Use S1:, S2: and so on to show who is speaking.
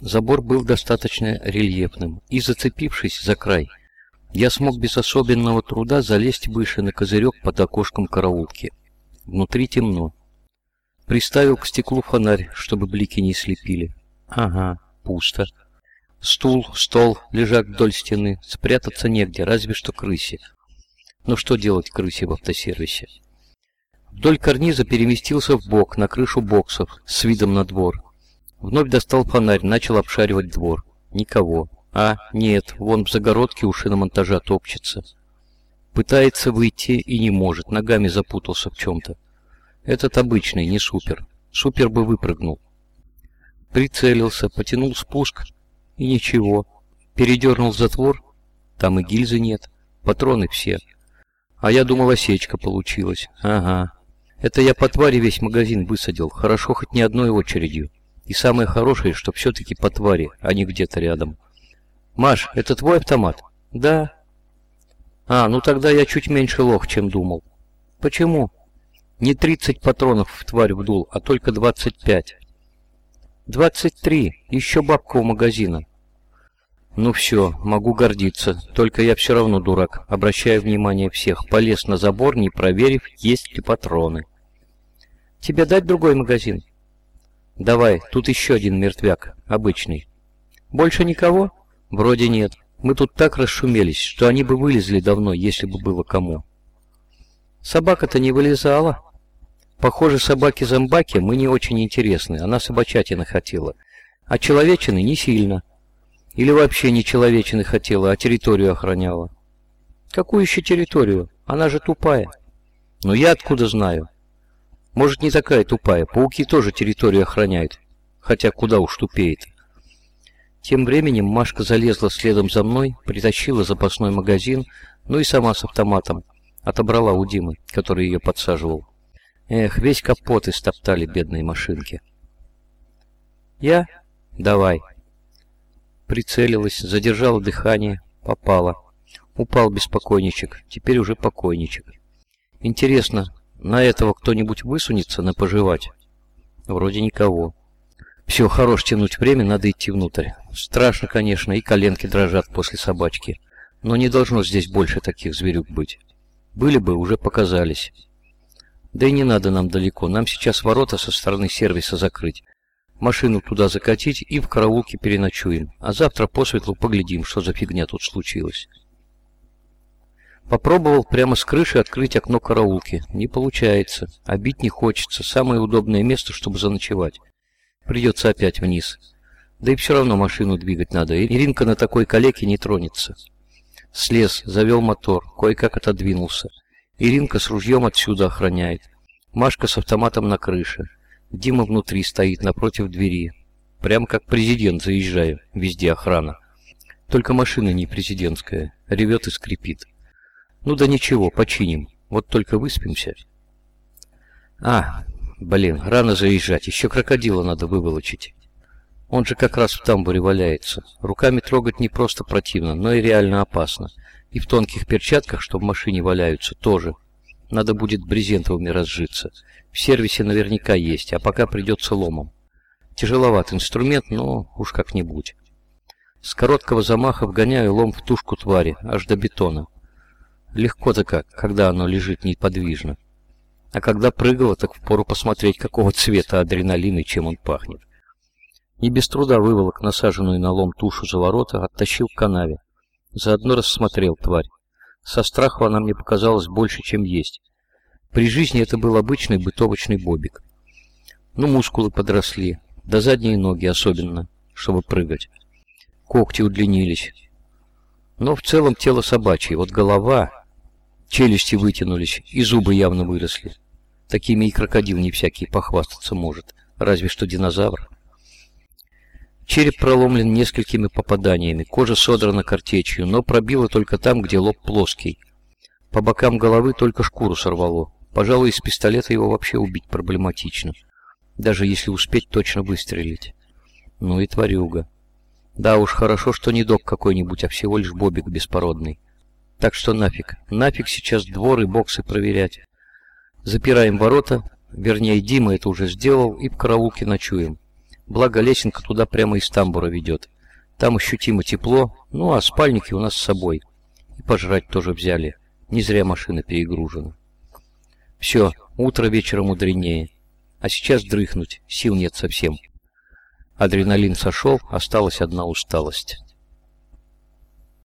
S1: Забор был достаточно рельефным, и, зацепившись за край, я смог без особенного труда залезть выше на козырек под окошком караулки. Внутри темно. Приставил к стеклу фонарь, чтобы блики не слепили. Ага, пусто. Стул, стол лежат вдоль стены. Спрятаться негде, разве что крысе. Но что делать крысе в автосервисе? Вдоль карниза переместился в бок на крышу боксов с видом на двор. Вновь достал фонарь, начал обшаривать двор. Никого. А, нет, вон в загородке у шиномонтажа топчется. Пытается выйти и не может, ногами запутался в чем-то. Этот обычный, не супер. Супер бы выпрыгнул. Прицелился, потянул спуск, и ничего. Передернул затвор, там и гильзы нет, патроны все. А я думал, осечка получилась. Ага. Это я по твари весь магазин высадил, хорошо хоть не одной очередью. И самое хорошее, что все-таки по твари, а не где-то рядом. Маш, это твой автомат? Да. А, ну тогда я чуть меньше лох, чем думал. Почему? Не 30 патронов в тварь вдул, а только 25. 23, еще бабка у магазина. Ну все, могу гордиться, только я все равно дурак, обращая внимание всех, полез на забор, не проверив, есть ли патроны. Тебе дать другой магазин? Давай, тут еще один мертвяк, обычный. Больше никого? Вроде нет. Мы тут так расшумелись, что они бы вылезли давно, если бы было кому. Собака-то не вылезала. Похоже, собаки-зомбаки мы не очень интересны, она собачатина хотела. А человечины не сильно. Или вообще не человечины хотела, а территорию охраняла. Какую еще территорию? Она же тупая. Но я откуда знаю? Может, не такая тупая. Пауки тоже территорию охраняют. Хотя куда уж тупеет. Тем временем Машка залезла следом за мной, притащила запасной магазин, ну и сама с автоматом. Отобрала у Димы, который ее подсаживал. Эх, весь капот истоптали бедные машинки. Я? Давай. Прицелилась, задержала дыхание, попала. Упал беспокойничек, теперь уже покойничек. Интересно, на этого кто-нибудь высунется на пожевать? Вроде никого. Все, хорош тянуть время, надо идти внутрь. Страшно, конечно, и коленки дрожат после собачки. Но не должно здесь больше таких зверюк быть. Были бы, уже показались. Да и не надо нам далеко, нам сейчас ворота со стороны сервиса закрыть машину туда закатить и в караулке переночуем, а завтра по светлу поглядим, что за фигня тут случилась. Попробовал прямо с крыши открыть окно караулки. Не получается. А не хочется. Самое удобное место, чтобы заночевать. Придется опять вниз. Да и все равно машину двигать надо. Иринка на такой калеке не тронется. Слез, завел мотор, кое-как отодвинулся. Иринка с ружьем отсюда охраняет. Машка с автоматом на крыше. Дима внутри стоит напротив двери. Прям как президент заезжаю, везде охрана. Только машина не президентская, ревет и скрипит. Ну да ничего, починим, вот только выспимся. А, блин, рано заезжать, еще крокодила надо выволочить. Он же как раз в тамбуре валяется. Руками трогать не просто противно, но и реально опасно. И в тонких перчатках, что в машине валяются, тоже. Надо будет брезентовыми разжиться. В сервисе наверняка есть, а пока придется ломом. Тяжеловат инструмент, но уж как-нибудь. С короткого замаха вгоняю лом в тушку твари, аж до бетона. Легко-то как, когда оно лежит неподвижно. А когда прыгало, так впору посмотреть, какого цвета адреналин и чем он пахнет. Не без труда выволок насаженную на лом тушу за ворота, оттащил к канаве. Заодно рассмотрел тварь. Со страху она мне показалась больше, чем есть. При жизни это был обычный бытовочный бобик. Ну, мускулы подросли, да задние ноги особенно, чтобы прыгать. Когти удлинились. Но в целом тело собачье, вот голова, челюсти вытянулись, и зубы явно выросли. Такими и крокодил не всякий похвастаться может, разве что динозавр. Череп проломлен несколькими попаданиями, кожа содрана картечью, но пробила только там, где лоб плоский. По бокам головы только шкуру сорвало. Пожалуй, из пистолета его вообще убить проблематично. Даже если успеть точно выстрелить. Ну и тварюга. Да уж, хорошо, что не док какой-нибудь, а всего лишь бобик беспородный. Так что нафиг. Нафиг сейчас двор и боксы проверять. Запираем ворота, вернее, Дима это уже сделал, и в караулке ночуем. Благо лесенка туда прямо из тамбура ведет. Там ощутимо тепло, ну а спальники у нас с собой. И пожрать тоже взяли. Не зря машина перегружена. Все, утро вечером мудренее. А сейчас дрыхнуть, сил нет совсем. Адреналин сошел, осталась одна усталость.